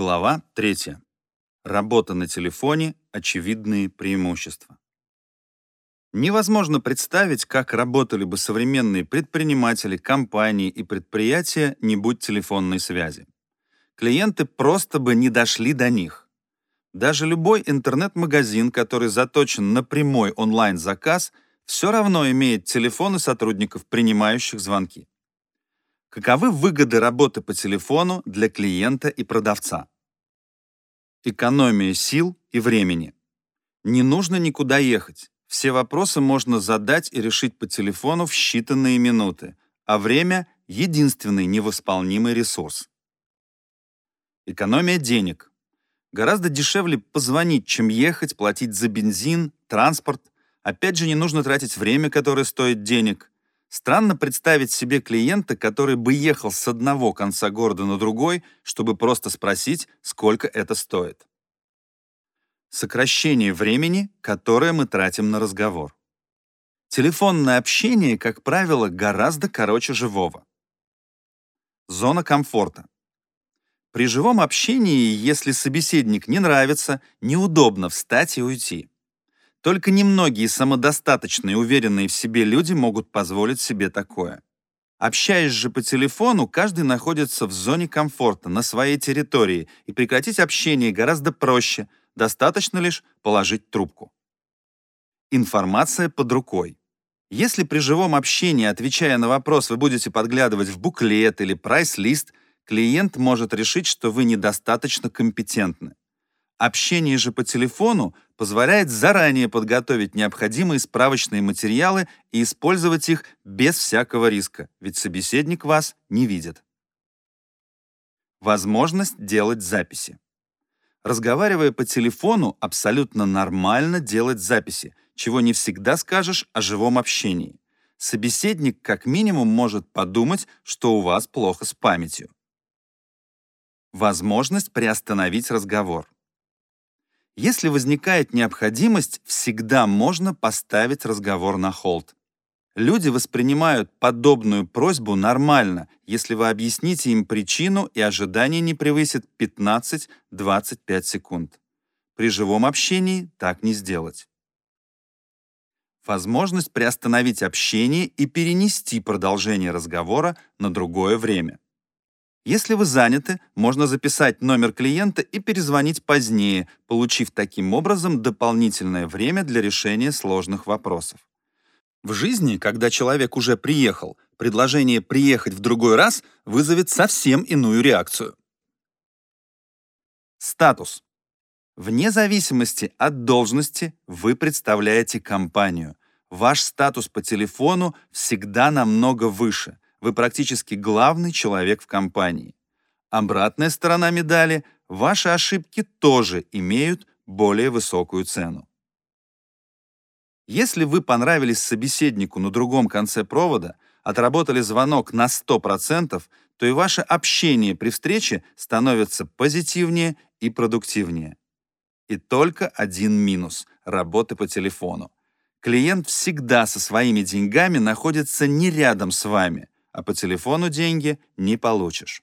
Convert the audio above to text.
Глава 3. Работа на телефоне. Очевидные преимущества. Невозможно представить, как работали бы современные предприниматели, компании и предприятия, не будь телефонной связи. Клиенты просто бы не дошли до них. Даже любой интернет-магазин, который заточен на прямой онлайн-заказ, все равно имеет телефоны сотрудников, принимающих звонки. Каковы выгоды работы по телефону для клиента и продавца? Экономия сил и времени. Не нужно никуда ехать. Все вопросы можно задать и решить по телефону в считанные минуты, а время — единственный невосполнимый ресурс. Экономия денег. Гораздо дешевле позвонить, чем ехать, платить за бензин, транспорт. Опять же, не нужно тратить время, которое стоит денег. Странно представить себе клиента, который бы ехал с одного конца города на другой, чтобы просто спросить, сколько это стоит. Сокращение времени, которое мы тратим на разговор. Телефонное общение, как правило, гораздо короче живого. Зона комфорта. При живом общении, если собеседник не нравится, неудобно встать и уйти. Только немногие самодостаточные, уверенные в себе люди могут позволить себе такое. Общаясь же по телефону, каждый находится в зоне комфорта, на своей территории, и прекратить общение гораздо проще, достаточно лишь положить трубку. Информация под рукой. Если при живом общении, отвечая на вопрос, вы будете подглядывать в буклет или прайс-лист, клиент может решить, что вы недостаточно компетентны. Общение же по телефону позволяет заранее подготовить необходимые справочные материалы и использовать их без всякого риска, ведь собеседник вас не видит. Возможность делать записи. Разговаривая по телефону, абсолютно нормально делать записи, чего не всегда скажешь о живом общении. Собеседник как минимум может подумать, что у вас плохо с памятью. Возможность приостановить разговор. Если возникает необходимость, всегда можно поставить разговор на холд. Люди воспринимают подобную просьбу нормально, если вы объясните им причину и ожидание не превысит 15-25 секунд. При живом общении так не сделать. Возможность приостановить общение и перенести продолжение разговора на другое время. Если вы заняты, можно записать номер клиента и перезвонить позднее, получив таким образом дополнительное время для решения сложных вопросов. В жизни, когда человек уже приехал, предложение приехать в другой раз вызовет совсем иную реакцию. Статус. Вне зависимости от должности вы представляете компанию. Ваш статус по телефону всегда намного выше – вы практически главный человек в компании. Обратная сторона медали – ваши ошибки тоже имеют более высокую цену. Если вы понравились собеседнику на другом конце провода, отработали звонок на 100%, то и ваше общение при встрече становится позитивнее и продуктивнее. И только один минус – работы по телефону. Клиент всегда со своими деньгами находится не рядом с вами – а по телефону деньги не получишь.